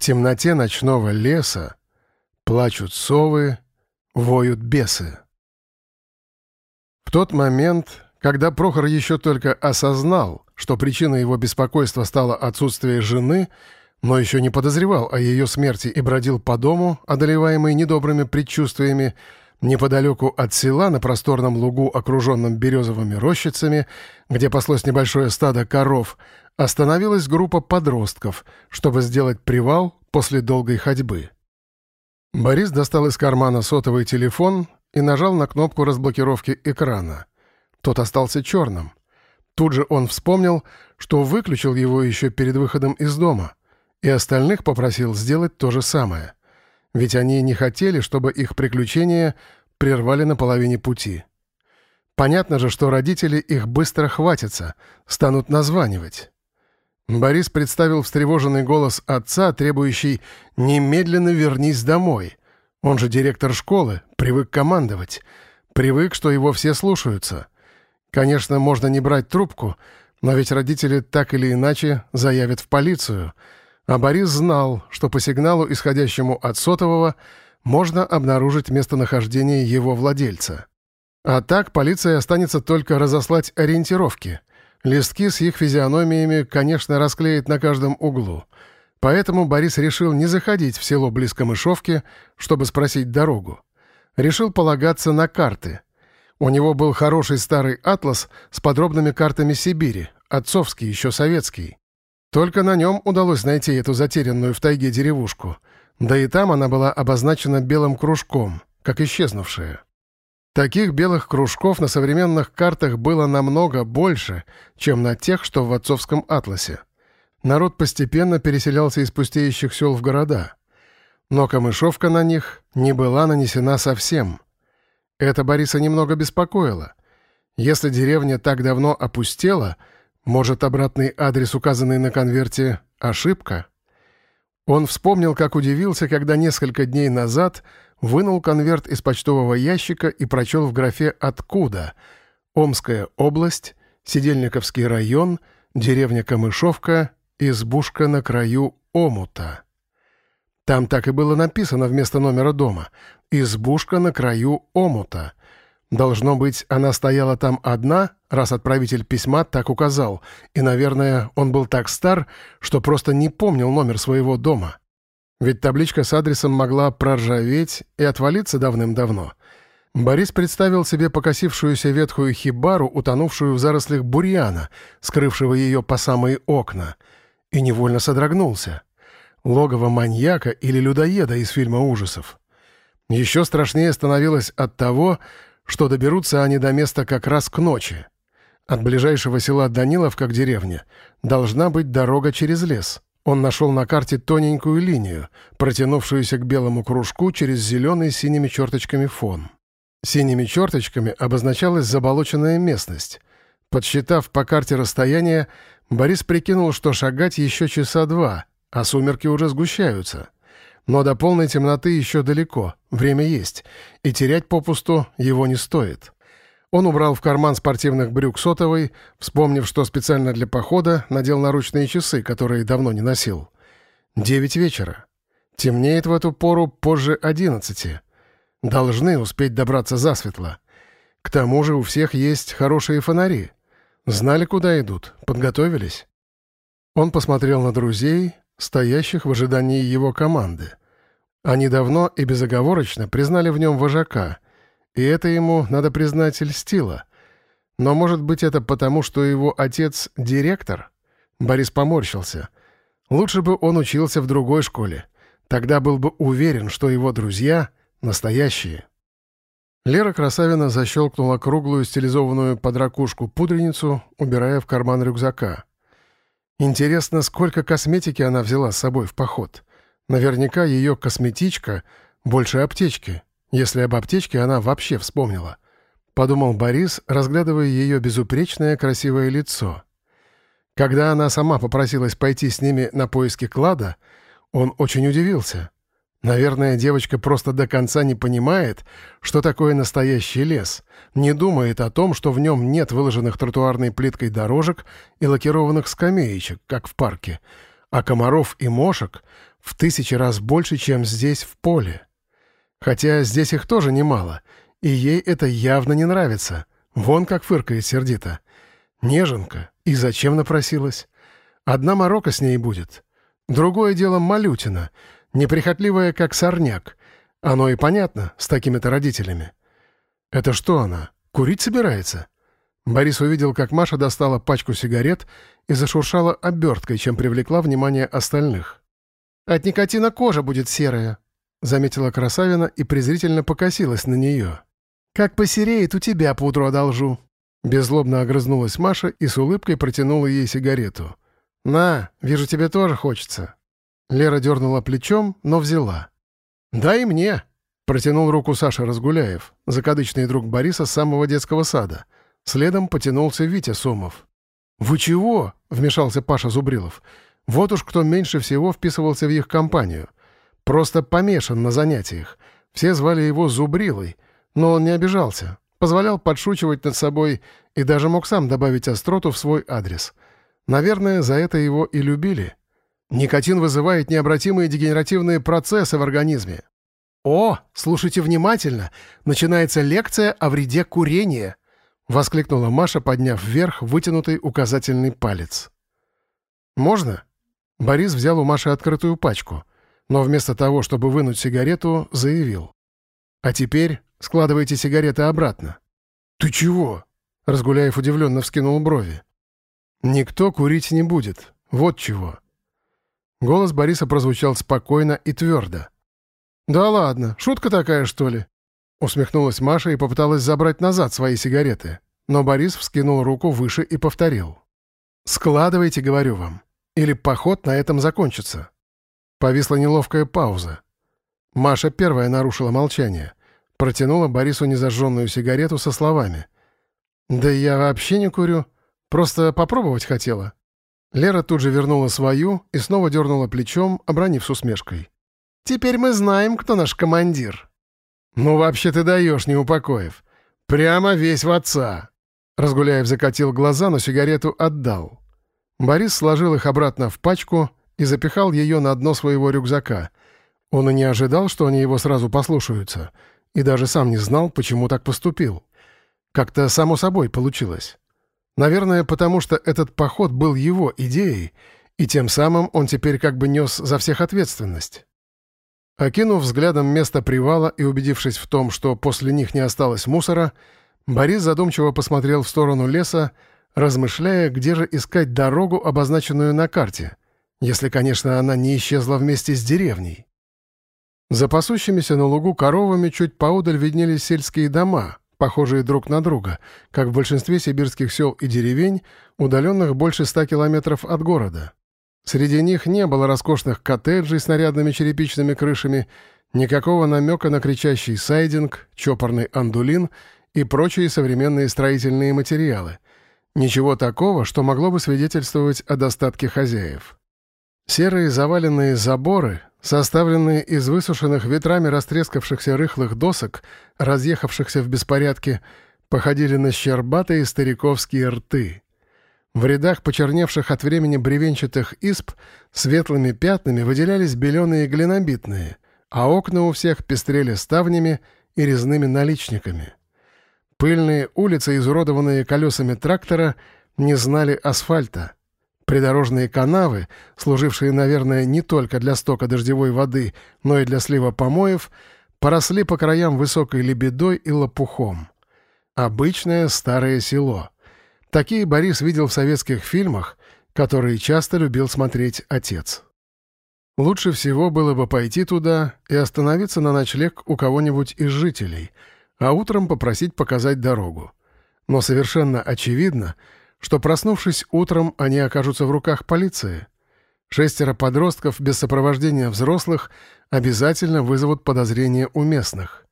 темноте ночного леса плачут совы, воют бесы. В тот момент, когда Прохор еще только осознал, что причиной его беспокойства стало отсутствие жены, но еще не подозревал о ее смерти и бродил по дому, одолеваемый недобрыми предчувствиями, неподалеку от села на просторном лугу, окруженном березовыми рощицами, где паслось небольшое стадо коров, остановилась группа подростков, чтобы сделать привал после долгой ходьбы. Борис достал из кармана сотовый телефон и нажал на кнопку разблокировки экрана. Тот остался черным. Тут же он вспомнил, что выключил его еще перед выходом из дома, и остальных попросил сделать то же самое. Ведь они не хотели, чтобы их приключения прервали на половине пути. Понятно же, что родители их быстро хватятся, станут названивать. Борис представил встревоженный голос отца, требующий «немедленно вернись домой». Он же директор школы, привык командовать, привык, что его все слушаются. Конечно, можно не брать трубку, но ведь родители так или иначе заявят в полицию. А Борис знал, что по сигналу, исходящему от сотового, можно обнаружить местонахождение его владельца. А так полиция останется только разослать ориентировки. Листки с их физиономиями, конечно, расклеит на каждом углу. Поэтому Борис решил не заходить в село близко Мышовки, чтобы спросить дорогу. Решил полагаться на карты — у него был хороший старый атлас с подробными картами Сибири, отцовский, еще советский. Только на нем удалось найти эту затерянную в тайге деревушку. Да и там она была обозначена белым кружком, как исчезнувшая. Таких белых кружков на современных картах было намного больше, чем на тех, что в отцовском атласе. Народ постепенно переселялся из пустеющих сел в города. Но камышовка на них не была нанесена совсем — это Бориса немного беспокоило. Если деревня так давно опустела, может, обратный адрес, указанный на конверте, ошибка? Он вспомнил, как удивился, когда несколько дней назад вынул конверт из почтового ящика и прочел в графе «Откуда?» Омская область, Сидельниковский район, деревня Камышовка, избушка на краю омута. Там так и было написано вместо номера дома. «Избушка на краю омута». Должно быть, она стояла там одна, раз отправитель письма так указал, и, наверное, он был так стар, что просто не помнил номер своего дома. Ведь табличка с адресом могла проржаветь и отвалиться давным-давно. Борис представил себе покосившуюся ветхую хибару, утонувшую в зарослях бурьяна, скрывшего ее по самые окна, и невольно содрогнулся логово маньяка или людоеда из фильма ужасов. Еще страшнее становилось от того, что доберутся они до места как раз к ночи. От ближайшего села Даниловка к деревне должна быть дорога через лес. Он нашел на карте тоненькую линию, протянувшуюся к белому кружку через зеленый с синими черточками фон. Синими черточками обозначалась заболоченная местность. Подсчитав по карте расстояние, Борис прикинул, что шагать еще часа два — а сумерки уже сгущаются. Но до полной темноты еще далеко, время есть, и терять попусту его не стоит. Он убрал в карман спортивных брюк сотовый, вспомнив, что специально для похода надел наручные часы, которые давно не носил. Девять вечера. Темнеет в эту пору позже одиннадцати. Должны успеть добраться засветло. К тому же у всех есть хорошие фонари. Знали, куда идут, подготовились. Он посмотрел на друзей, стоящих в ожидании его команды. Они давно и безоговорочно признали в нем вожака, и это ему, надо признать, льстило. Но, может быть, это потому, что его отец — директор? Борис поморщился. Лучше бы он учился в другой школе. Тогда был бы уверен, что его друзья — настоящие. Лера Красавина защелкнула круглую стилизованную под ракушку пудреницу, убирая в карман рюкзака — Интересно, сколько косметики она взяла с собой в поход. Наверняка ее косметичка больше аптечки, если об аптечке она вообще вспомнила. Подумал Борис, разглядывая ее безупречное красивое лицо. Когда она сама попросилась пойти с ними на поиски клада, он очень удивился. Наверное, девочка просто до конца не понимает, что такое настоящий лес, не думает о том, что в нем нет выложенных тротуарной плиткой дорожек и лакированных скамеечек, как в парке, а комаров и мошек, в тысячи раз больше, чем здесь, в поле. Хотя здесь их тоже немало, и ей это явно не нравится. Вон как фыркает сердито. Неженка. И зачем напросилась? Одна морока с ней будет. Другое дело Малютина, неприхотливая, как сорняк. Оно и понятно, с такими-то родителями. Это что она, курить собирается? Борис увидел, как Маша достала пачку сигарет и зашуршала оберткой, чем привлекла внимание остальных. «От никотина кожа будет серая», — заметила Красавина и презрительно покосилась на нее. «Как посереет, у тебя пудру одолжу». Беззлобно огрызнулась Маша и с улыбкой протянула ей сигарету. «На, вижу, тебе тоже хочется». Лера дернула плечом, но взяла. «Дай мне!» — протянул руку Саша Разгуляев, закадычный друг Бориса с самого детского сада. Следом потянулся Витя Сомов. «Вы чего?» — вмешался Паша Зубрилов. «Вот уж кто меньше всего вписывался в их компанию. Просто помешан на занятиях. Все звали его Зубрилой, но он не обижался, позволял подшучивать над собой и даже мог сам добавить остроту в свой адрес. Наверное, за это его и любили. Никотин вызывает необратимые дегенеративные процессы в организме. «О, слушайте внимательно! Начинается лекция о вреде курения!» — воскликнула Маша, подняв вверх вытянутый указательный палец. «Можно?» Борис взял у Маши открытую пачку, но вместо того, чтобы вынуть сигарету, заявил. «А теперь складывайте сигареты обратно». «Ты чего?» — Разгуляев удивленно вскинул брови. «Никто курить не будет. Вот чего». Голос Бориса прозвучал спокойно и твердо. «Да ладно, шутка такая, что ли?» Усмехнулась Маша и попыталась забрать назад свои сигареты. Но Борис вскинул руку выше и повторил. «Складывайте, говорю вам, или поход на этом закончится». Повисла неловкая пауза. Маша первая нарушила молчание. Протянула Борису незажженную сигарету со словами. «Да я вообще не курю. Просто попробовать хотела». Лера тут же вернула свою и снова дернула плечом, обронив с усмешкой. «Теперь мы знаем, кто наш командир». «Ну, вообще ты даешь, не упокоив. Прямо весь в отца». Разгуляев закатил глаза, но сигарету отдал. Борис сложил их обратно в пачку и запихал ее на дно своего рюкзака. Он и не ожидал, что они его сразу послушаются, и даже сам не знал, почему так поступил. Как-то само собой получилось. Наверное, потому что этот поход был его идеей, и тем самым он теперь как бы нес за всех ответственность. Окинув взглядом место привала и убедившись в том, что после них не осталось мусора, Борис задумчиво посмотрел в сторону леса, размышляя, где же искать дорогу, обозначенную на карте, если, конечно, она не исчезла вместе с деревней. За пасущимися на лугу коровами чуть поодаль виднелись сельские дома, похожие друг на друга, как в большинстве сибирских сел и деревень, удаленных больше ста километров от города. Среди них не было роскошных коттеджей с нарядными черепичными крышами, никакого намека на кричащий сайдинг, чопорный андулин и прочие современные строительные материалы. Ничего такого, что могло бы свидетельствовать о достатке хозяев. Серые заваленные заборы, составленные из высушенных ветрами растрескавшихся рыхлых досок, разъехавшихся в беспорядке, походили на щербатые стариковские рты. В рядах почерневших от времени бревенчатых исп светлыми пятнами выделялись беленые глинобитные, а окна у всех пестрели ставнями и резными наличниками. Пыльные улицы, изуродованные колесами трактора, не знали асфальта — Придорожные канавы, служившие, наверное, не только для стока дождевой воды, но и для слива помоев, поросли по краям высокой лебедой и лопухом. Обычное старое село. Такие Борис видел в советских фильмах, которые часто любил смотреть отец. Лучше всего было бы пойти туда и остановиться на ночлег у кого-нибудь из жителей, а утром попросить показать дорогу. Но совершенно очевидно — что, проснувшись утром, они окажутся в руках полиции. Шестеро подростков без сопровождения взрослых обязательно вызовут подозрения у местных.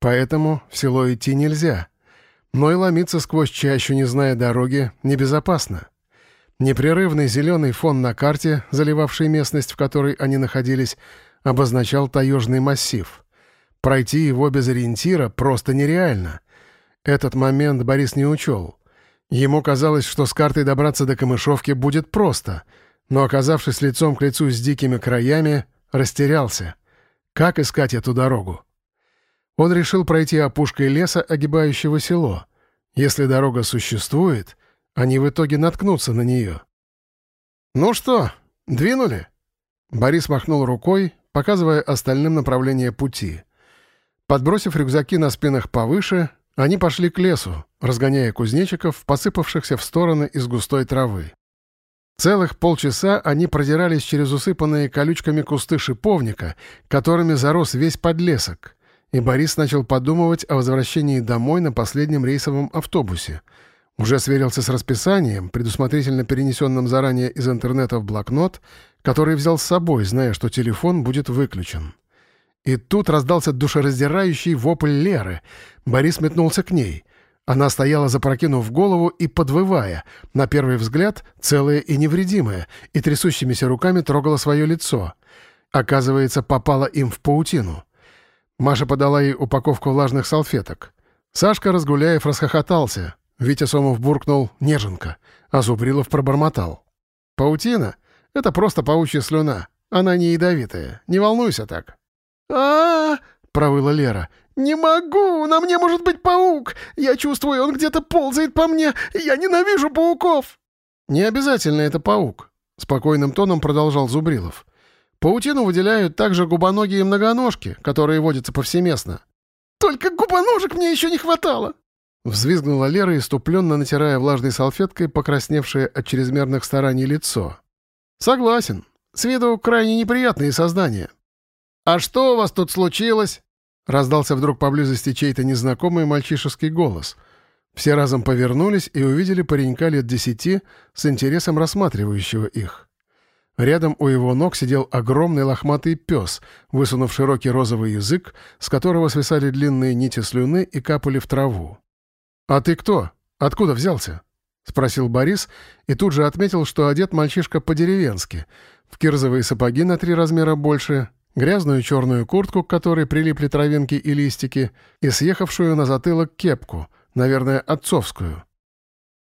Поэтому в село идти нельзя. Но и ломиться сквозь чащу, не зная дороги, небезопасно. Непрерывный зеленый фон на карте, заливавший местность, в которой они находились, обозначал таежный массив. Пройти его без ориентира просто нереально. Этот момент Борис не учел — Ему казалось, что с картой добраться до Камышовки будет просто, но, оказавшись лицом к лицу с дикими краями, растерялся. Как искать эту дорогу? Он решил пройти опушкой леса, огибающего село. Если дорога существует, они в итоге наткнутся на нее. «Ну что, двинули?» Борис махнул рукой, показывая остальным направление пути. Подбросив рюкзаки на спинах повыше, они пошли к лесу, разгоняя кузнечиков, посыпавшихся в стороны из густой травы. Целых полчаса они продирались через усыпанные колючками кусты шиповника, которыми зарос весь подлесок, и Борис начал подумывать о возвращении домой на последнем рейсовом автобусе. Уже сверился с расписанием, предусмотрительно перенесенным заранее из интернета в блокнот, который взял с собой, зная, что телефон будет выключен. И тут раздался душераздирающий вопль Леры. Борис метнулся к ней. Она стояла, запрокинув голову и подвывая, на первый взгляд целая и невредимая, и трясущимися руками трогала свое лицо. Оказывается, попала им в паутину. Маша подала ей упаковку влажных салфеток. Сашка Разгуляев расхохотался. Витя Сомов буркнул «неженка», а Зубрилов пробормотал. «Паутина? Это просто паучья слюна. Она не ядовитая. Не волнуйся так» а, провыла Лера. «Не могу! На мне может быть паук! Я чувствую, он где-то ползает по мне! Я ненавижу пауков!» «Не обязательно это паук», — спокойным тоном продолжал Зубрилов. «Паутину выделяют также губоногие многоножки, которые водятся повсеместно». «Только губоножек мне еще не хватало!» Взвизгнула Лера, иступленно натирая влажной салфеткой покрасневшее от чрезмерных стараний лицо. «Согласен. С виду крайне неприятные создания. «А что у вас тут случилось?» Раздался вдруг поблизости чей-то незнакомый мальчишеский голос. Все разом повернулись и увидели паренька лет десяти с интересом рассматривающего их. Рядом у его ног сидел огромный лохматый пес, высунув широкий розовый язык, с которого свисали длинные нити слюны и капали в траву. «А ты кто? Откуда взялся?» — спросил Борис и тут же отметил, что одет мальчишка по-деревенски, в кирзовые сапоги на три размера больше, грязную черную куртку, к которой прилипли травинки и листики, и съехавшую на затылок кепку, наверное, отцовскую.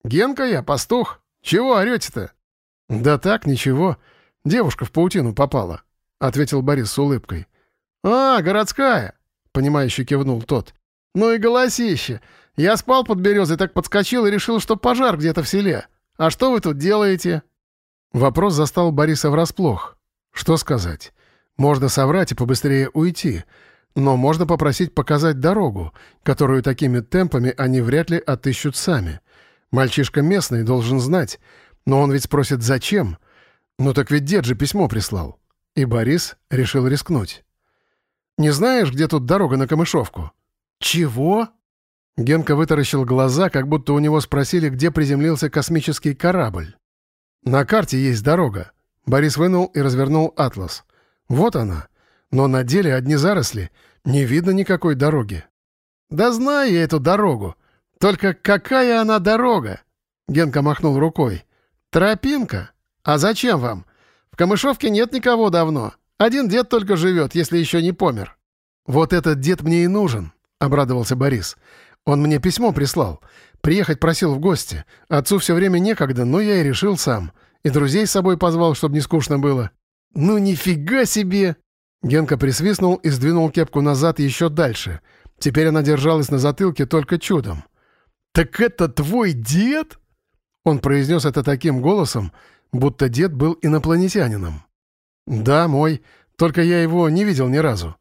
«Генка я, пастух! Чего орете-то?» «Да так, ничего. Девушка в паутину попала», — ответил Борис с улыбкой. «А, городская!» — понимающе кивнул тот. «Ну и голосище! Я спал под березой, так подскочил и решил, что пожар где-то в селе. А что вы тут делаете?» Вопрос застал Бориса врасплох. Что сказать? Можно соврать и побыстрее уйти, но можно попросить показать дорогу, которую такими темпами они вряд ли отыщут сами. Мальчишка местный должен знать, но он ведь спросит «зачем?». Ну так ведь дед же письмо прислал. И Борис решил рискнуть. «Не знаешь, где тут дорога на Камышовку?» «Чего?» Генка вытаращил глаза, как будто у него спросили, где приземлился космический корабль. «На карте есть дорога». Борис вынул и развернул атлас. Вот она. Но на деле одни заросли. Не видно никакой дороги. «Да знаю я эту дорогу. Только какая она дорога?» Генка махнул рукой. «Тропинка? А зачем вам? В Камышовке нет никого давно. Один дед только живет, если еще не помер». «Вот этот дед мне и нужен», — обрадовался Борис. «Он мне письмо прислал. Приехать просил в гости. Отцу все время некогда, но я и решил сам. И друзей с собой позвал, чтобы не скучно было. «Ну нифига себе!» Генка присвистнул и сдвинул кепку назад еще дальше. Теперь она держалась на затылке только чудом. «Так это твой дед?» Он произнес это таким голосом, будто дед был инопланетянином. «Да, мой. Только я его не видел ни разу».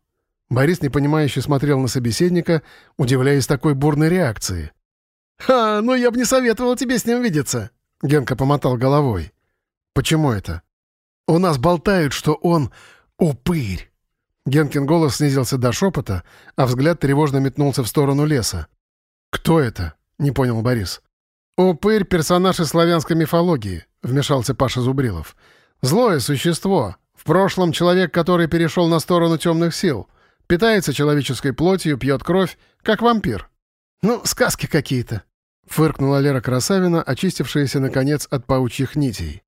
Борис непонимающе смотрел на собеседника, удивляясь такой бурной реакции. «Ха, ну я бы не советовал тебе с ним видеться!» Генка помотал головой. «Почему это?» У нас болтают, что он упырь». Генкин голос снизился до шепота, а взгляд тревожно метнулся в сторону леса. «Кто это?» — не понял Борис. «Упырь — персонаж из славянской мифологии», — вмешался Паша Зубрилов. «Злое существо. В прошлом человек, который перешел на сторону темных сил. Питается человеческой плотью, пьет кровь, как вампир». «Ну, сказки какие-то», — фыркнула Лера Красавина, очистившаяся, наконец, от паучьих нитей.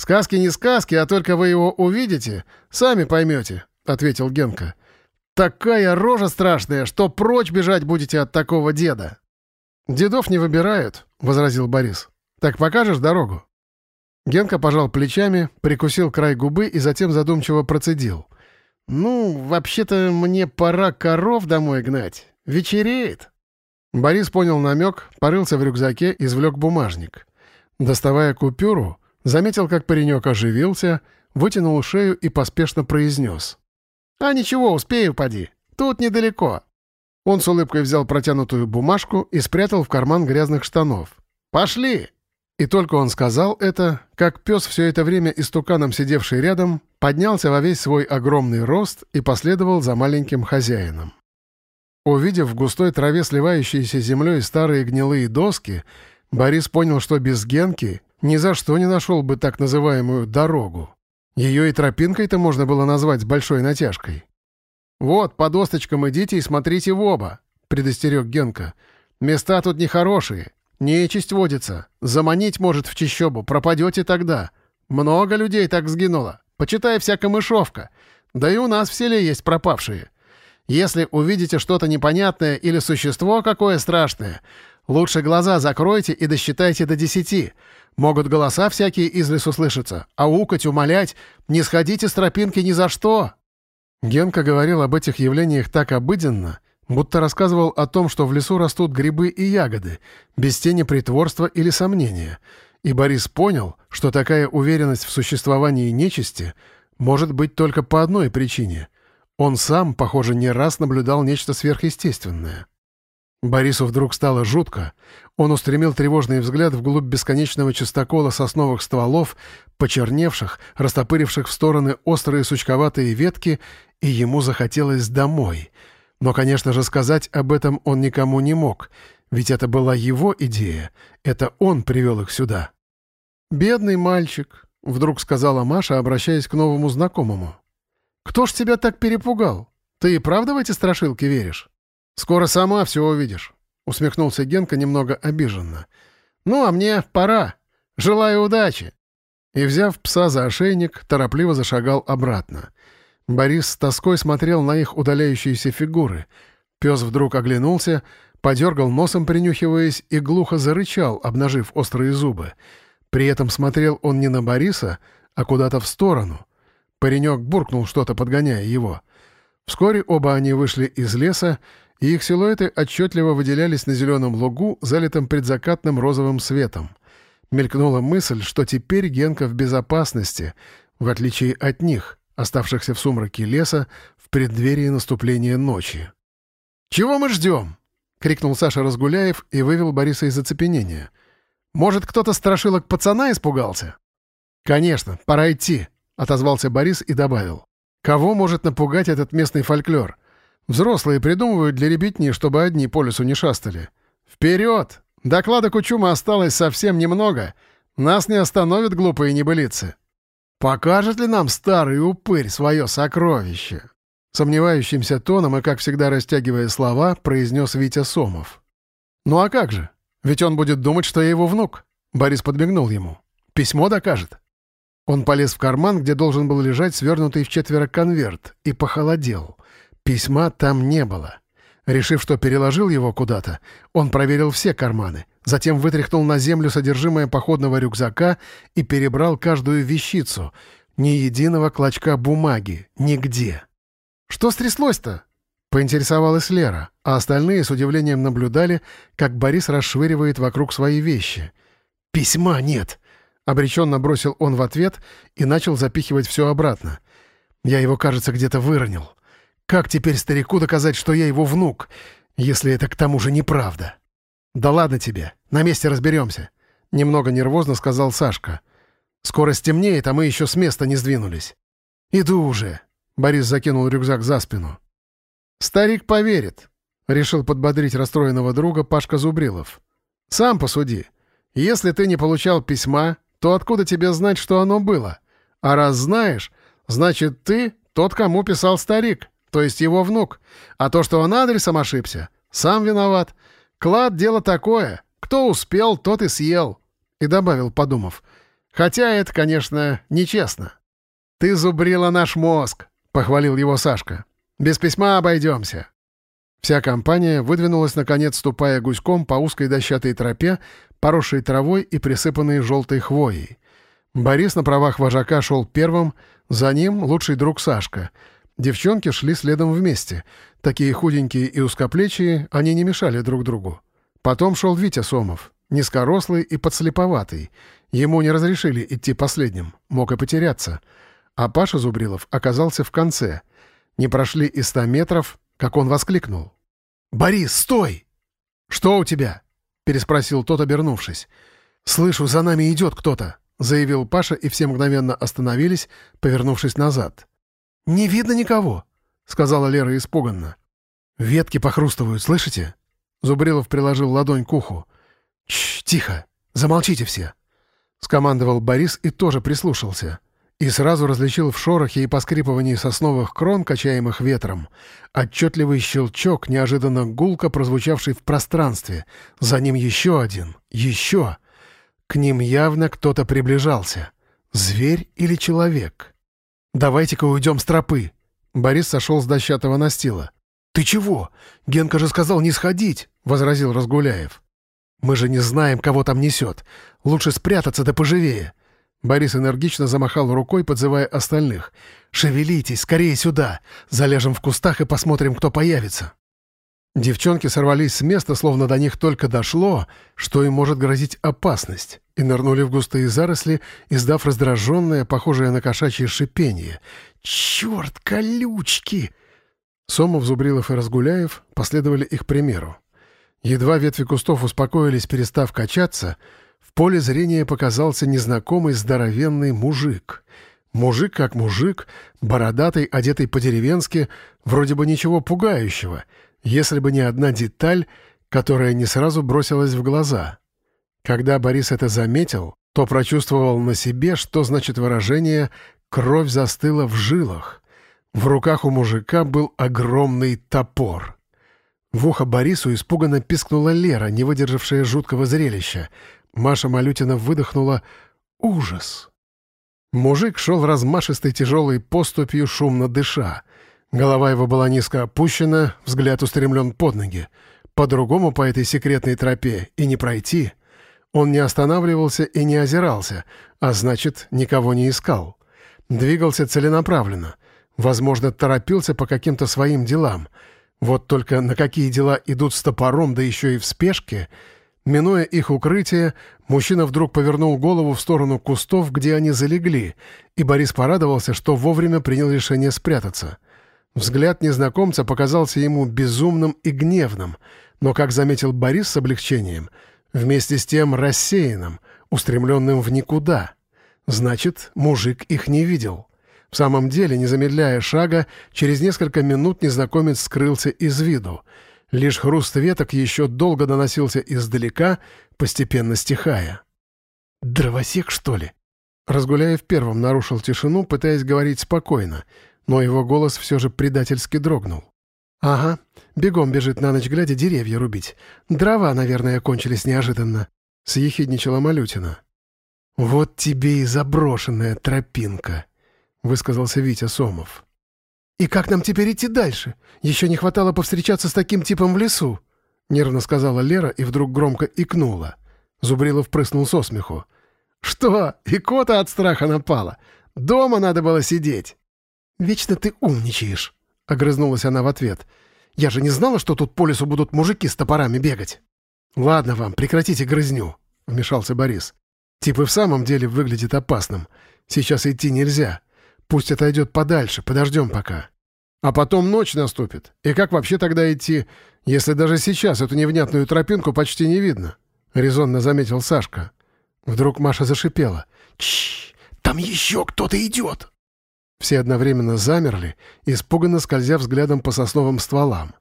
«Сказки не сказки, а только вы его увидите, сами поймете», — ответил Генка. «Такая рожа страшная, что прочь бежать будете от такого деда». «Дедов не выбирают», — возразил Борис. «Так покажешь дорогу?» Генка пожал плечами, прикусил край губы и затем задумчиво процедил. «Ну, вообще-то мне пора коров домой гнать. Вечереет». Борис понял намек, порылся в рюкзаке, извлек бумажник. Доставая купюру, заметил, как паренек оживился, вытянул шею и поспешно произнес. «А ничего, успею, поди. Тут недалеко». Он с улыбкой взял протянутую бумажку и спрятал в карман грязных штанов. «Пошли!» И только он сказал это, как пес, все это время истуканом сидевший рядом, поднялся во весь свой огромный рост и последовал за маленьким хозяином. Увидев в густой траве сливающиеся землей старые гнилые доски, Борис понял, что без Генки ни за что не нашел бы так называемую «дорогу». Ее и тропинкой-то можно было назвать с большой натяжкой. «Вот, по досточкам идите и смотрите в оба», — предостерег Генка. «Места тут нехорошие. Нечисть водится. Заманить может в чищобу. Пропадете тогда. Много людей так сгинуло. Почитай, вся камышовка. Да и у нас в селе есть пропавшие. Если увидите что-то непонятное или существо какое страшное, лучше глаза закройте и досчитайте до десяти. Могут голоса всякие из лесу слышаться, а укать, умолять. Не сходите с тропинки ни за что. Генка говорил об этих явлениях так обыденно, будто рассказывал о том, что в лесу растут грибы и ягоды, без тени притворства или сомнения. И Борис понял, что такая уверенность в существовании нечисти может быть только по одной причине. Он сам, похоже, не раз наблюдал нечто сверхъестественное. Борису вдруг стало жутко. Он устремил тревожный взгляд вглубь бесконечного частокола сосновых стволов, почерневших, растопыривших в стороны острые сучковатые ветки, и ему захотелось домой. Но, конечно же, сказать об этом он никому не мог, ведь это была его идея, это он привел их сюда. «Бедный мальчик», — вдруг сказала Маша, обращаясь к новому знакомому. «Кто ж тебя так перепугал? Ты и правда в эти страшилки веришь?» «Скоро сама все увидишь», — усмехнулся Генка немного обиженно. «Ну, а мне пора. Желаю удачи». И, взяв пса за ошейник, торопливо зашагал обратно. Борис с тоской смотрел на их удаляющиеся фигуры. Пес вдруг оглянулся, подергал носом, принюхиваясь, и глухо зарычал, обнажив острые зубы. При этом смотрел он не на Бориса, а куда-то в сторону. Паренек буркнул что-то, подгоняя его. Вскоре оба они вышли из леса и их силуэты отчетливо выделялись на зеленом лугу, залитом предзакатным розовым светом. Мелькнула мысль, что теперь Генка в безопасности, в отличие от них, оставшихся в сумраке леса в преддверии наступления ночи. «Чего мы ждем?» — крикнул Саша Разгуляев и вывел Бориса из оцепенения. «Может, кто-то страшилок пацана испугался?» «Конечно, пора идти», — отозвался Борис и добавил. «Кого может напугать этот местный фольклор? Взрослые придумывают для ребятни, чтобы одни по лесу не шастали. Вперед! Доклада Кучума осталось совсем немного. Нас не остановят глупые небылицы. Покажет ли нам старый упырь свое сокровище? Сомневающимся тоном и, как всегда растягивая слова, произнес Витя Сомов. «Ну а как же? Ведь он будет думать, что я его внук». Борис подмигнул ему. «Письмо докажет». Он полез в карман, где должен был лежать свернутый в четверо конверт, и похолодел. Письма там не было. Решив, что переложил его куда-то, он проверил все карманы, затем вытряхнул на землю содержимое походного рюкзака и перебрал каждую вещицу. Ни единого клочка бумаги. Нигде. «Что стряслось-то?» — поинтересовалась Лера, а остальные с удивлением наблюдали, как Борис расшвыривает вокруг свои вещи. «Письма нет!» — обреченно бросил он в ответ и начал запихивать все обратно. «Я его, кажется, где-то выронил. Как теперь старику доказать, что я его внук, если это к тому же неправда? Да ладно тебе, на месте разберемся. Немного нервозно сказал Сашка. Скоро стемнеет, а мы еще с места не сдвинулись. Иду уже. Борис закинул рюкзак за спину. Старик поверит, решил подбодрить расстроенного друга Пашка Зубрилов. Сам посуди. Если ты не получал письма, то откуда тебе знать, что оно было? А раз знаешь, значит, ты тот, кому писал старик то есть его внук. А то, что он адресом ошибся, сам виноват. Клад — дело такое. Кто успел, тот и съел. И добавил, подумав. Хотя это, конечно, нечестно. «Ты зубрила наш мозг», — похвалил его Сашка. «Без письма обойдемся». Вся компания выдвинулась, наконец, ступая гуськом по узкой дощатой тропе, поросшей травой и присыпанной желтой хвоей. Борис на правах вожака шел первым, за ним лучший друг Сашка — Девчонки шли следом вместе. Такие худенькие и узкоплечие, они не мешали друг другу. Потом шел Витя Сомов, низкорослый и подслеповатый. Ему не разрешили идти последним, мог и потеряться. А Паша Зубрилов оказался в конце. Не прошли и ста метров, как он воскликнул. «Борис, стой!» «Что у тебя?» — переспросил тот, обернувшись. «Слышу, за нами идет кто-то», — заявил Паша, и все мгновенно остановились, повернувшись назад. «Не видно никого», — сказала Лера испуганно. «Ветки похрустывают, слышите?» Зубрилов приложил ладонь к уху. «Чш, тихо! Замолчите все!» Скомандовал Борис и тоже прислушался. И сразу различил в шорохе и поскрипывании сосновых крон, качаемых ветром, отчетливый щелчок, неожиданно гулко прозвучавший в пространстве. За ним еще один. Еще. К ним явно кто-то приближался. Зверь или человек? «Давайте-ка уйдем с тропы!» Борис сошел с дощатого настила. «Ты чего? Генка же сказал не сходить!» — возразил Разгуляев. «Мы же не знаем, кого там несет. Лучше спрятаться да поживее». Борис энергично замахал рукой, подзывая остальных. «Шевелитесь, скорее сюда! Залежем в кустах и посмотрим, кто появится!» Девчонки сорвались с места, словно до них только дошло, что им может грозить опасность, и нырнули в густые заросли, издав раздраженное, похожее на кошачье шипение. «Черт, колючки!» Сомов, Зубрилов и Разгуляев последовали их примеру. Едва ветви кустов успокоились, перестав качаться, в поле зрения показался незнакомый здоровенный мужик. Мужик как мужик, бородатый, одетый по-деревенски, вроде бы ничего пугающего, если бы не одна деталь, которая не сразу бросилась в глаза. Когда Борис это заметил, то прочувствовал на себе, что значит выражение «кровь застыла в жилах». В руках у мужика был огромный топор. В ухо Борису испуганно пискнула Лера, не выдержавшая жуткого зрелища. Маша Малютина выдохнула «Ужас!». Мужик шел размашистой тяжелой поступью, шумно дыша. Голова его была низко опущена, взгляд устремлен под ноги. По-другому по этой секретной тропе и не пройти. Он не останавливался и не озирался, а значит, никого не искал. Двигался целенаправленно. Возможно, торопился по каким-то своим делам. Вот только на какие дела идут с топором, да еще и в спешке — Минуя их укрытие, мужчина вдруг повернул голову в сторону кустов, где они залегли, и Борис порадовался, что вовремя принял решение спрятаться. Взгляд незнакомца показался ему безумным и гневным, но, как заметил Борис с облегчением, вместе с тем рассеянным, устремленным в никуда. Значит, мужик их не видел. В самом деле, не замедляя шага, через несколько минут незнакомец скрылся из виду — Лишь хруст веток еще долго доносился издалека, постепенно стихая. «Дровосек, что ли?» Разгуляев первым нарушил тишину, пытаясь говорить спокойно, но его голос все же предательски дрогнул. «Ага, бегом бежит на ночь глядя деревья рубить. Дрова, наверное, кончились неожиданно», — съехидничала Малютина. «Вот тебе и заброшенная тропинка», — высказался Витя Сомов. «И как нам теперь идти дальше? Еще не хватало повстречаться с таким типом в лесу!» Нервно сказала Лера и вдруг громко икнула. Зубрилов прыснул со смеху. «Что, и кота от страха напала? Дома надо было сидеть!» «Вечно ты умничаешь!» — огрызнулась она в ответ. «Я же не знала, что тут по лесу будут мужики с топорами бегать!» «Ладно вам, прекратите грызню!» — вмешался Борис. «Тип и в самом деле выглядит опасным. Сейчас идти нельзя. Пусть отойдет подальше, подождем пока. А потом ночь наступит. И как вообще тогда идти, если даже сейчас эту невнятную тропинку почти не видно?» — резонно заметил Сашка. Вдруг Маша зашипела. «Чш! Там еще кто-то идет!» Все одновременно замерли, испуганно скользя взглядом по сосновым стволам.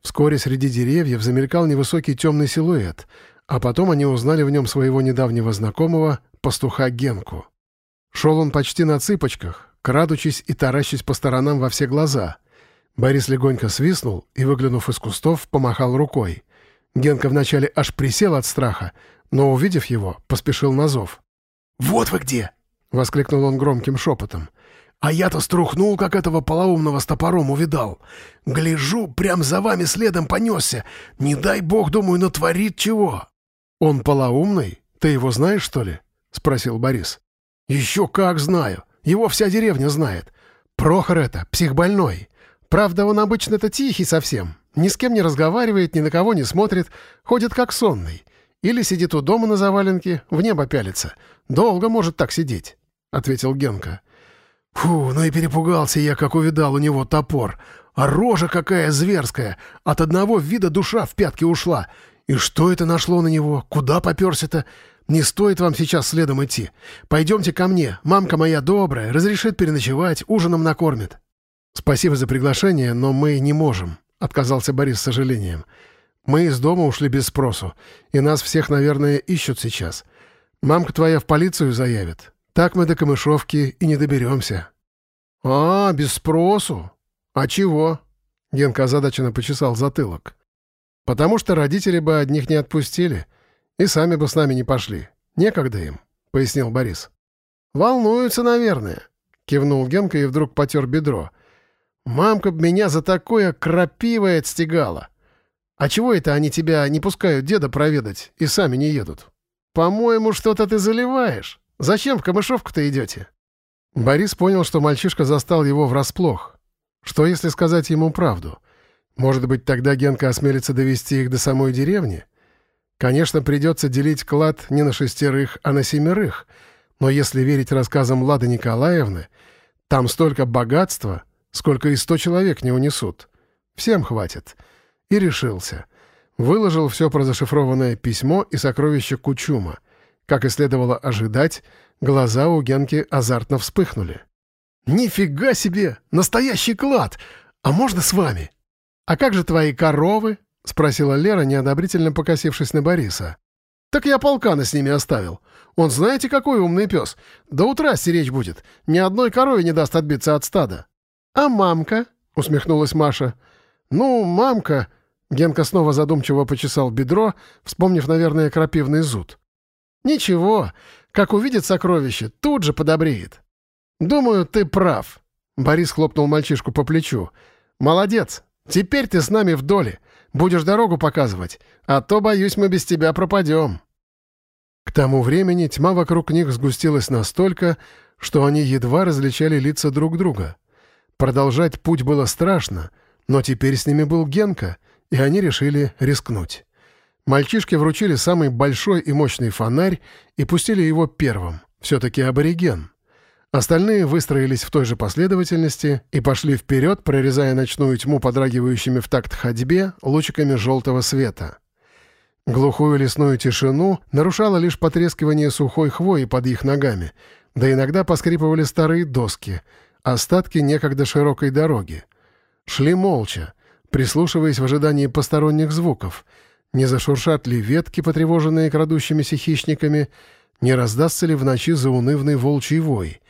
Вскоре среди деревьев замелькал невысокий темный силуэт, а потом они узнали в нем своего недавнего знакомого, пастуха Генку. Шел он почти на цыпочках, крадучись и таращись по сторонам во все глаза. Борис легонько свистнул и, выглянув из кустов, помахал рукой. Генка вначале аж присел от страха, но, увидев его, поспешил на зов. «Вот вы где!» — воскликнул он громким шепотом. «А я-то струхнул, как этого полоумного с топором увидал. Гляжу, прям за вами следом понесся. Не дай бог, думаю, натворит чего». «Он полоумный? Ты его знаешь, что ли?» — спросил Борис. «Еще как знаю. Его вся деревня знает. Прохор это, психбольной. Правда, он обычно-то тихий совсем. Ни с кем не разговаривает, ни на кого не смотрит, ходит как сонный. Или сидит у дома на заваленке, в небо пялится. Долго может так сидеть», — ответил Генка. «Фу, ну и перепугался я, как увидал у него топор. А рожа какая зверская! От одного вида душа в пятки ушла. И что это нашло на него? Куда поперся-то? Не стоит вам сейчас следом идти. Пойдемте ко мне. Мамка моя добрая, разрешит переночевать, ужином накормит». «Спасибо за приглашение, но мы не можем», — отказался Борис с сожалением. «Мы из дома ушли без спросу, и нас всех, наверное, ищут сейчас. Мамка твоя в полицию заявит. Так мы до Камышовки и не доберемся». «А, без спросу? А чего?» Генка озадаченно почесал затылок. «Потому что родители бы одних не отпустили, и сами бы с нами не пошли. Некогда им», — пояснил Борис. «Волнуются, наверное», — кивнул Генка и вдруг потер бедро. «Мамка б меня за такое крапивое отстегала. А чего это они тебя не пускают деда проведать и сами не едут? По-моему, что-то ты заливаешь». Зачем в Камышовку-то идете?» Борис понял, что мальчишка застал его врасплох. Что, если сказать ему правду? Может быть, тогда Генка осмелится довести их до самой деревни? Конечно, придется делить клад не на шестерых, а на семерых, но если верить рассказам Лады Николаевны, там столько богатства, сколько и сто человек не унесут. Всем хватит. И решился. Выложил все про зашифрованное письмо и сокровище Кучума — как и следовало ожидать, глаза у Генки азартно вспыхнули. «Нифига себе! Настоящий клад! А можно с вами?» «А как же твои коровы?» — спросила Лера, неодобрительно покосившись на Бориса. «Так я полкана с ними оставил. Он знаете, какой умный пес? До утра стеречь будет. Ни одной корове не даст отбиться от стада». «А мамка?» — усмехнулась Маша. «Ну, мамка...» Генка снова задумчиво почесал бедро, вспомнив, наверное, крапивный зуд. «Ничего, как увидит сокровище, тут же подобреет». «Думаю, ты прав», — Борис хлопнул мальчишку по плечу. «Молодец, теперь ты с нами в доле. Будешь дорогу показывать, а то, боюсь, мы без тебя пропадем». К тому времени тьма вокруг них сгустилась настолько, что они едва различали лица друг друга. Продолжать путь было страшно, но теперь с ними был Генка, и они решили рискнуть. Мальчишке вручили самый большой и мощный фонарь и пустили его первым. Все-таки абориген. Остальные выстроились в той же последовательности и пошли вперед, прорезая ночную тьму подрагивающими в такт ходьбе лучиками желтого света. Глухую лесную тишину нарушало лишь потрескивание сухой хвои под их ногами, да иногда поскрипывали старые доски, остатки некогда широкой дороги. Шли молча, прислушиваясь в ожидании посторонних звуков — не зашуршат ли ветки, потревоженные крадущимися хищниками, не раздастся ли в ночи заунывный волчий вой.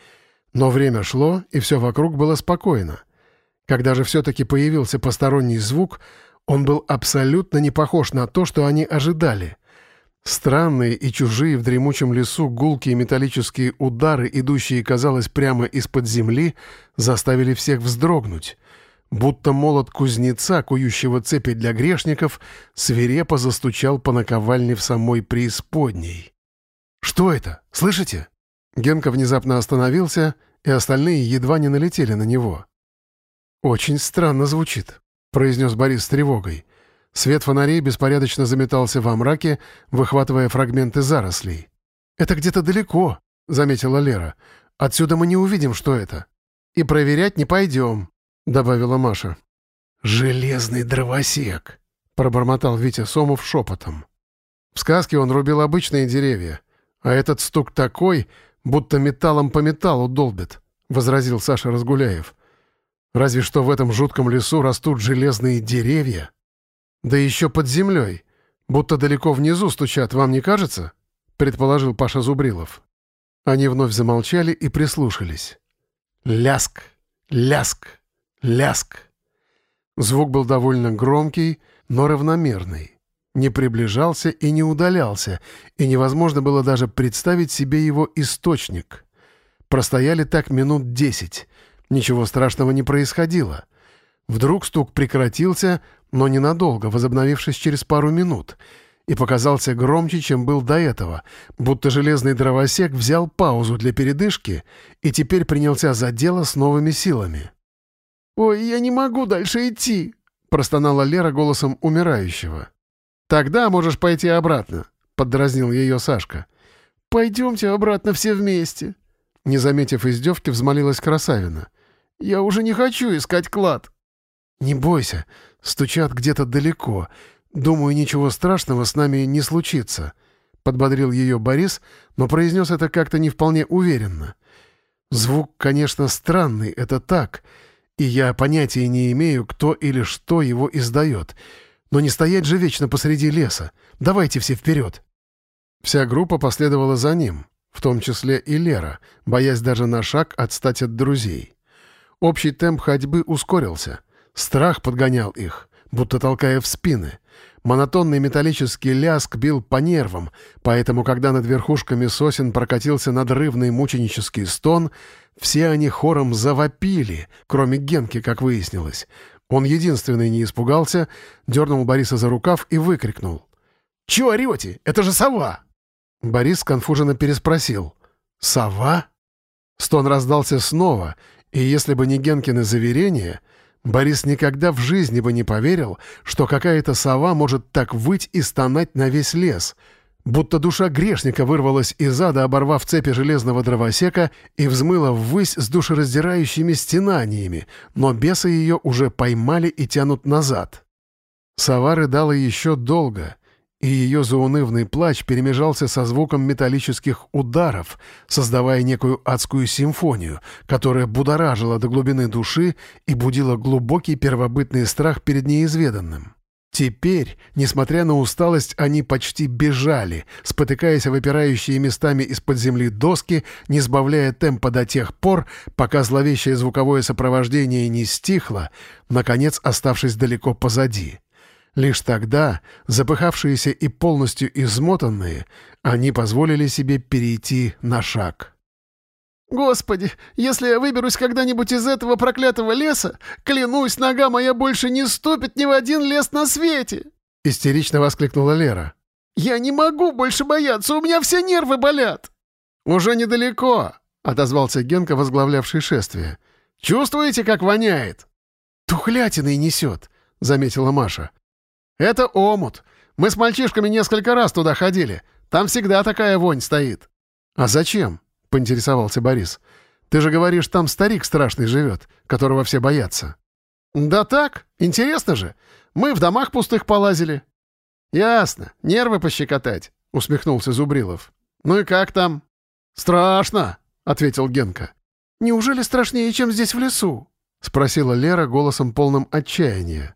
Но время шло, и все вокруг было спокойно. Когда же все-таки появился посторонний звук, он был абсолютно не похож на то, что они ожидали. Странные и чужие в дремучем лесу гулкие металлические удары, идущие, казалось, прямо из-под земли, заставили всех вздрогнуть — будто молот кузнеца, кующего цепи для грешников, свирепо застучал по наковальне в самой преисподней. «Что это? Слышите?» Генка внезапно остановился, и остальные едва не налетели на него. «Очень странно звучит», — произнес Борис с тревогой. Свет фонарей беспорядочно заметался во мраке, выхватывая фрагменты зарослей. «Это где-то далеко», — заметила Лера. «Отсюда мы не увидим, что это. И проверять не пойдем», добавила Маша. «Железный дровосек», — пробормотал Витя Сомов шепотом. В сказке он рубил обычные деревья, а этот стук такой, будто металлом по металлу долбит, — возразил Саша Разгуляев. «Разве что в этом жутком лесу растут железные деревья? Да еще под землей, будто далеко внизу стучат, вам не кажется?» — предположил Паша Зубрилов. Они вновь замолчали и прислушались. Ляск, ляск, Ляск. Звук был довольно громкий, но равномерный. Не приближался и не удалялся, и невозможно было даже представить себе его источник. Простояли так минут десять. Ничего страшного не происходило. Вдруг стук прекратился, но ненадолго, возобновившись через пару минут. и показался громче, чем был до этого, будто железный дровосек взял паузу для передышки и теперь принялся за дело с новыми силами. «Ой, я не могу дальше идти!» — простонала Лера голосом умирающего. «Тогда можешь пойти обратно», — поддразнил ее Сашка. «Пойдемте обратно все вместе», — не заметив издевки, взмолилась красавина. «Я уже не хочу искать клад». «Не бойся, стучат где-то далеко. Думаю, ничего страшного с нами не случится», — подбодрил ее Борис, но произнес это как-то не вполне уверенно. «Звук, конечно, странный, это так, и я понятия не имею, кто или что его издает. Но не стоять же вечно посреди леса. Давайте все вперед!» Вся группа последовала за ним, в том числе и Лера, боясь даже на шаг отстать от друзей. Общий темп ходьбы ускорился. Страх подгонял их, будто толкая в спины. Монотонный металлический ляск бил по нервам, поэтому, когда над верхушками сосен прокатился надрывный мученический стон, все они хором завопили, кроме Генки, как выяснилось. Он единственный не испугался, дернул Бориса за рукав и выкрикнул. «Чего орете? Это же сова!» Борис конфуженно переспросил. «Сова?» Стон раздался снова, и если бы не Генкины заверения, Борис никогда в жизни бы не поверил, что какая-то сова может так выть и стонать на весь лес, будто душа грешника вырвалась из ада, оборвав цепи железного дровосека и взмыла ввысь с душераздирающими стенаниями, но бесы ее уже поймали и тянут назад. Сова рыдала еще долго — и ее заунывный плач перемежался со звуком металлических ударов, создавая некую адскую симфонию, которая будоражила до глубины души и будила глубокий первобытный страх перед неизведанным. Теперь, несмотря на усталость, они почти бежали, спотыкаясь о выпирающие местами из-под земли доски, не сбавляя темпа до тех пор, пока зловещее звуковое сопровождение не стихло, наконец оставшись далеко позади. Лишь тогда, запыхавшиеся и полностью измотанные, они позволили себе перейти на шаг. «Господи, если я выберусь когда-нибудь из этого проклятого леса, клянусь, нога моя больше не ступит ни в один лес на свете!» — истерично воскликнула Лера. «Я не могу больше бояться, у меня все нервы болят!» «Уже недалеко!» — отозвался Генка, возглавлявший шествие. «Чувствуете, как воняет?» «Тухлятиной несет!» — заметила Маша. «Это омут. Мы с мальчишками несколько раз туда ходили. Там всегда такая вонь стоит». «А зачем?» — поинтересовался Борис. «Ты же говоришь, там старик страшный живет, которого все боятся». «Да так, интересно же. Мы в домах пустых полазили». «Ясно. Нервы пощекотать», — усмехнулся Зубрилов. «Ну и как там?» «Страшно», — ответил Генка. «Неужели страшнее, чем здесь в лесу?» — спросила Лера голосом полным отчаяния.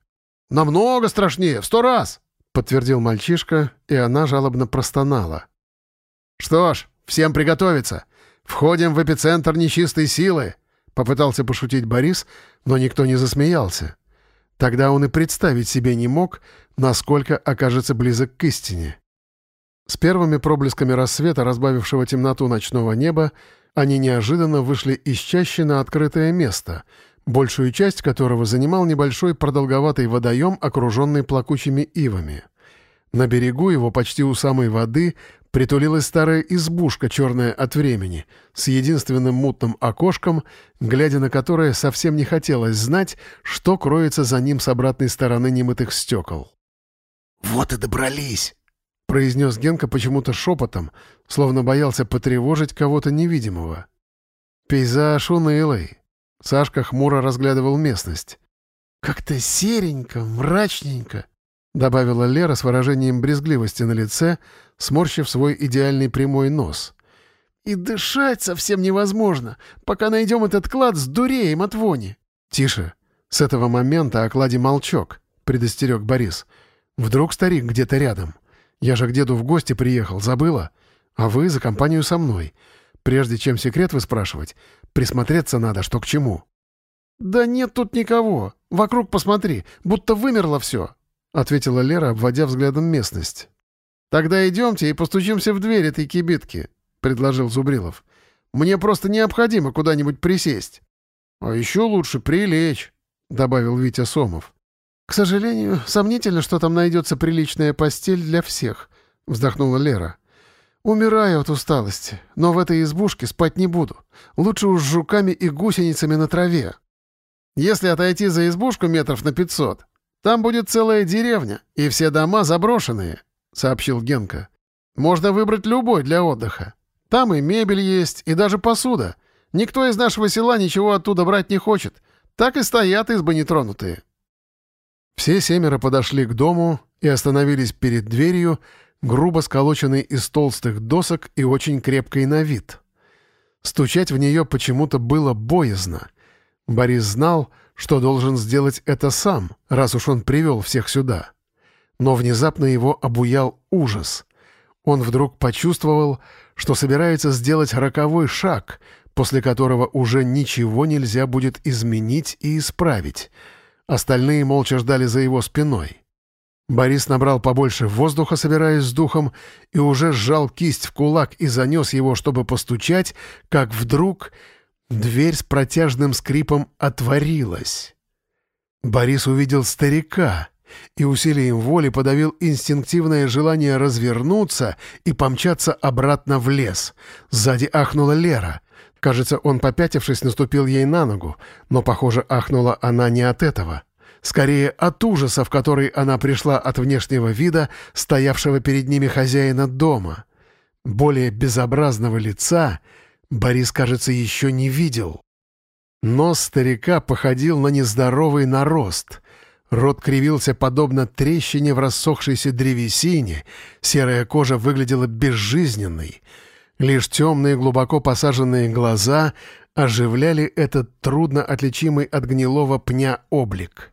«Намного страшнее, в сто раз!» — подтвердил мальчишка, и она жалобно простонала. «Что ж, всем приготовиться. Входим в эпицентр нечистой силы!» — попытался пошутить Борис, но никто не засмеялся. Тогда он и представить себе не мог, насколько окажется близок к истине. С первыми проблесками рассвета, разбавившего темноту ночного неба, они неожиданно вышли из чащи на открытое место — большую часть которого занимал небольшой продолговатый водоем, окруженный плакучими ивами. На берегу его, почти у самой воды, притулилась старая избушка, черная от времени, с единственным мутным окошком, глядя на которое совсем не хотелось знать, что кроется за ним с обратной стороны немытых стекол. «Вот и добрались!» — произнес Генка почему-то шепотом, словно боялся потревожить кого-то невидимого. Пейзаж унылый. Сашка хмуро разглядывал местность. «Как-то серенько, мрачненько», — добавила Лера с выражением брезгливости на лице, сморщив свой идеальный прямой нос. «И дышать совсем невозможно. Пока найдем этот клад, сдуреем от вони». «Тише. С этого момента о кладе молчок», — предостерег Борис. «Вдруг старик где-то рядом. Я же к деду в гости приехал, забыла? А вы за компанию со мной. Прежде чем секрет выспрашивать, присмотреться надо, что к чему». «Да нет тут никого. Вокруг посмотри, будто вымерло все», — ответила Лера, обводя взглядом местность. «Тогда идемте и постучимся в дверь этой кибитки», — предложил Зубрилов. «Мне просто необходимо куда-нибудь присесть». «А еще лучше прилечь», — добавил Витя Сомов. «К сожалению, сомнительно, что там найдется приличная постель для всех», — вздохнула Лера. «Умираю от усталости, но в этой избушке спать не буду. Лучше уж с жуками и гусеницами на траве. Если отойти за избушку метров на пятьсот, там будет целая деревня, и все дома заброшенные», — сообщил Генка. «Можно выбрать любой для отдыха. Там и мебель есть, и даже посуда. Никто из нашего села ничего оттуда брать не хочет. Так и стоят избы нетронутые». Все семеро подошли к дому и остановились перед дверью, грубо сколоченной из толстых досок и очень крепкой на вид. Стучать в нее почему-то было боязно. Борис знал, что должен сделать это сам, раз уж он привел всех сюда. Но внезапно его обуял ужас. Он вдруг почувствовал, что собирается сделать роковой шаг, после которого уже ничего нельзя будет изменить и исправить. Остальные молча ждали за его спиной. Борис набрал побольше воздуха, собираясь с духом, и уже сжал кисть в кулак и занес его, чтобы постучать, как вдруг дверь с протяжным скрипом отворилась. Борис увидел старика и усилием воли подавил инстинктивное желание развернуться и помчаться обратно в лес. Сзади ахнула Лера. Кажется, он, попятившись, наступил ей на ногу, но, похоже, ахнула она не от этого. Скорее, от ужаса, в который она пришла от внешнего вида, стоявшего перед ними хозяина дома. Более безобразного лица Борис, кажется, еще не видел. Нос старика походил на нездоровый нарост. Рот кривился подобно трещине в рассохшейся древесине, серая кожа выглядела безжизненной — Лишь темные, глубоко посаженные глаза оживляли этот трудно отличимый от гнилого пня облик.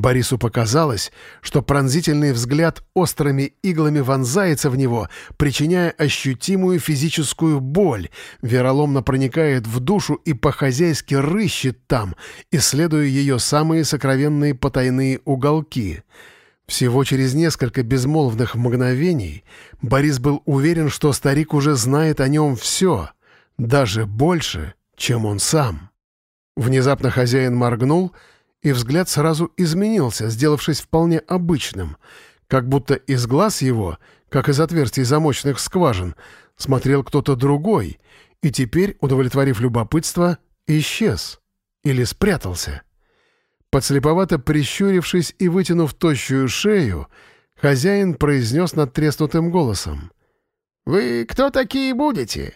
Борису показалось, что пронзительный взгляд острыми иглами вонзается в него, причиняя ощутимую физическую боль, вероломно проникает в душу и по-хозяйски рыщет там, исследуя ее самые сокровенные потайные уголки — всего через несколько безмолвных мгновений Борис был уверен, что старик уже знает о нем все, даже больше, чем он сам. Внезапно хозяин моргнул, и взгляд сразу изменился, сделавшись вполне обычным, как будто из глаз его, как из отверстий замочных скважин, смотрел кто-то другой, и теперь, удовлетворив любопытство, исчез или спрятался. Подслеповато прищурившись и вытянув тощую шею, хозяин произнес над треснутым голосом. «Вы кто такие будете?